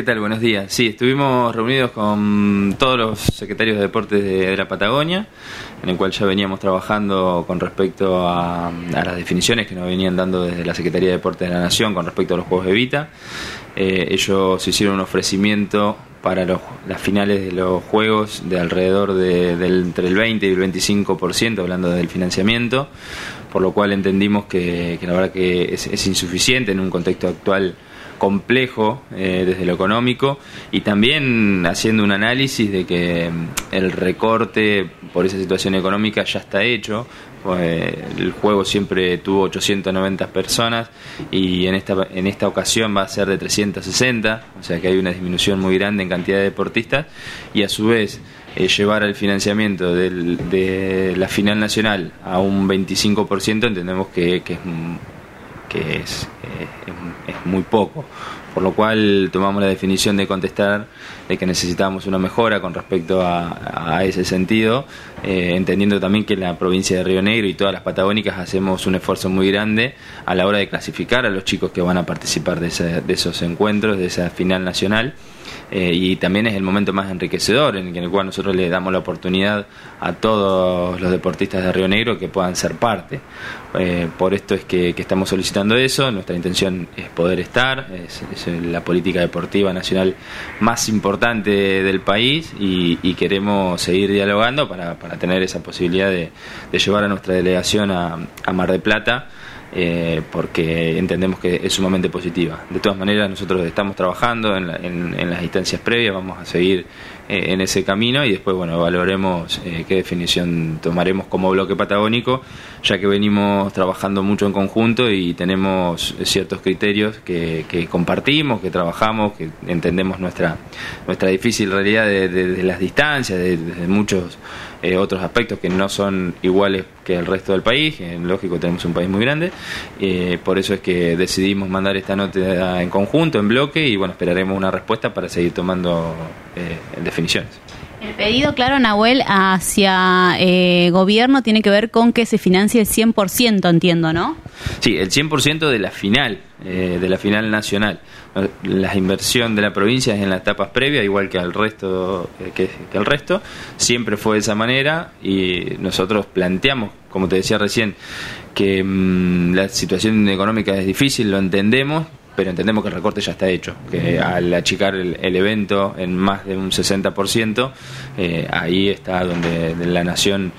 ¿Qué tal? Buenos días. Sí, estuvimos reunidos con todos los secretarios de deportes de, la Patagonia, en el cual ya veníamos trabajando con respecto a, las definiciones que nos venían dando desde la Secretaría de Deportes de la Nación con respecto a los Juegos de Vita. Eh, ellos hicieron un ofrecimiento para las finales de los Juegos de alrededor de, del, entre el 20 y el 25%, hablando del financiamiento, por lo cual entendimos que, la verdad que es insuficiente en un contexto actual complejo eh, desde lo económico y también haciendo un análisis de que mm, el recorte por esa situación económica ya está hecho. El juego siempre tuvo 890 personas y en esta, en esta ocasión va a ser de 360, o sea que hay una disminución muy grande en cantidad de deportistas y a su vez eh, llevar el financiamiento de la final nacional a un 25% entendemos que, que es que es, eh, es, muy poco. Por lo cual tomamos la definición de contestar de que necesitamos una mejora con respecto a, ese sentido, eh, entendiendo también que la provincia de Río Negro y todas las patagónicas hacemos un esfuerzo muy grande a la hora de clasificar a los chicos que van a participar de, de esos encuentros, de esa final nacional. Eh, y también es el momento más enriquecedor en el cual nosotros le damos la oportunidad a todos los deportistas de Río Negro que puedan ser parte. Eh, por esto es que, estamos solicitando eso, nuestra intención es poder estar, es, la política deportiva nacional más importante del país y, queremos seguir dialogando para, tener esa posibilidad de, llevar a nuestra delegación a, Mar de Plata eh, porque entendemos que es sumamente positiva. De todas maneras, nosotros estamos trabajando en, las instancias previas, vamos a seguir eh, en ese camino y después, bueno, valoremos eh, qué definición tomaremos como bloque patagónico, ya que venimos trabajando mucho en conjunto y tenemos ciertos criterios que, compartimos, que trabajamos, que entendemos nuestra, nuestra difícil realidad de, las distancias, de, de muchos eh, otros aspectos que no son iguales que el resto del país, en lógico tenemos un país muy grande, eh, por eso es que decidimos mandar esta nota en conjunto, en bloque, y bueno, esperaremos una respuesta para seguir tomando eh, definiciones. El pedido, claro, Nahuel, hacia eh, gobierno tiene que ver con que se financie el 100%, entiendo, ¿no? Sí, el 100% de la final, eh, de la final nacional. La inversión de la provincia es en las etapas previas, igual que al resto, eh, que, el resto. Siempre fue de esa manera y nosotros planteamos, como te decía recién, que mm, la situación económica es difícil, lo entendemos, pero entendemos que el recorte ya está hecho, que al achicar el, evento en más de un 60%, eh, ahí está donde la nación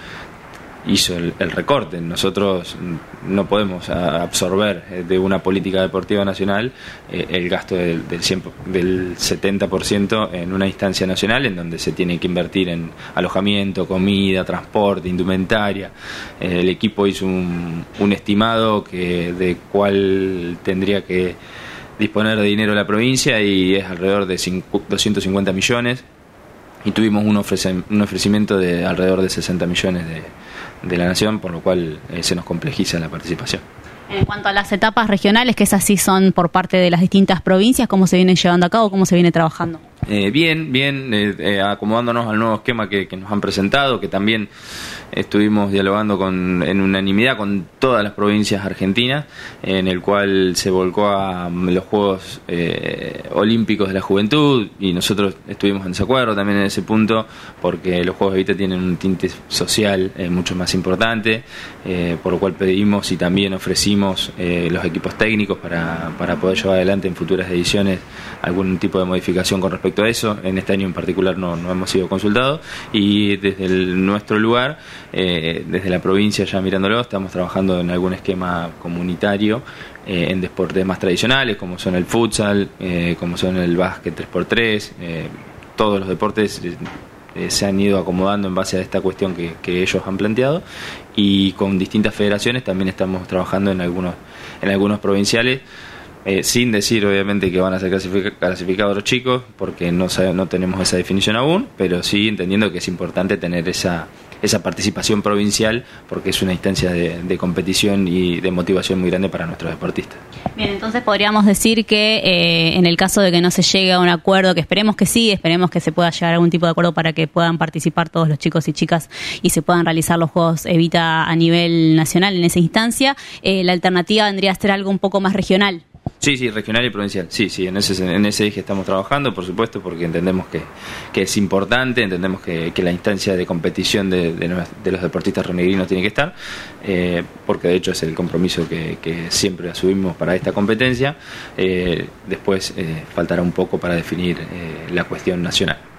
hizo el, recorte. Nosotros no podemos absorber eh, de una política deportiva nacional eh, el gasto del, del, del 70% en una instancia nacional en donde se tiene que invertir en alojamiento, comida, transporte, indumentaria. el equipo hizo un, un estimado que de cuál tendría que disponer de dinero la provincia y es alrededor de 250 millones y tuvimos un, un ofrecimiento de alrededor de 60 millones de, de la nación, por lo cual eh, se nos complejiza la participación. En cuanto a las etapas regionales, que esas sí son por parte de las distintas provincias, ¿cómo se vienen llevando a cabo, cómo se viene trabajando? Eh, bien, bien, eh, acomodándonos al nuevo esquema que, que, nos han presentado, que también estuvimos dialogando con, en unanimidad con todas las provincias argentinas, en el cual se volcó a mm, los Juegos eh, Olímpicos de la Juventud y nosotros estuvimos en desacuerdo también en ese punto porque los Juegos de Vita tienen un tinte social eh, mucho más importante, eh, por lo cual pedimos y también ofrecimos los equipos técnicos para, para poder llevar adelante en futuras ediciones algún tipo de modificación con respecto a eso. En este año en particular no, no hemos sido consultados y desde nuestro lugar eh, desde la provincia ya mirándolo, estamos trabajando en algún esquema comunitario eh, en deportes más tradicionales, como son el futsal, eh, como son el básquet 3x3, todos los deportes se han ido acomodando en base a esta cuestión que, que, ellos han planteado y con distintas federaciones también estamos trabajando en algunos en algunos provinciales sin decir obviamente que van a ser clasificados los chicos porque no no tenemos esa definición aún pero sí entendiendo que es importante tener esa esa participación provincial porque es una instancia de, competición y de motivación muy grande para nuestros deportistas. Bien, entonces podríamos decir que eh, en el caso de que no se llegue a un acuerdo, que esperemos que sí, esperemos que se pueda llegar a algún tipo de acuerdo para que puedan participar todos los chicos y chicas y se puedan realizar los Juegos Evita a nivel nacional en esa instancia, eh, la alternativa vendría a ser algo un poco más regional. Sí, sí, regional y provincial. Sí, sí, en ese, en ese eje estamos trabajando, por supuesto, porque entendemos que, que es importante, entendemos que, que, la instancia de competición de, de, los deportistas renegrinos tiene que estar, eh, porque de hecho es el compromiso que, que siempre asumimos para esta competencia. Eh, después eh, faltará un poco para definir la cuestión nacional.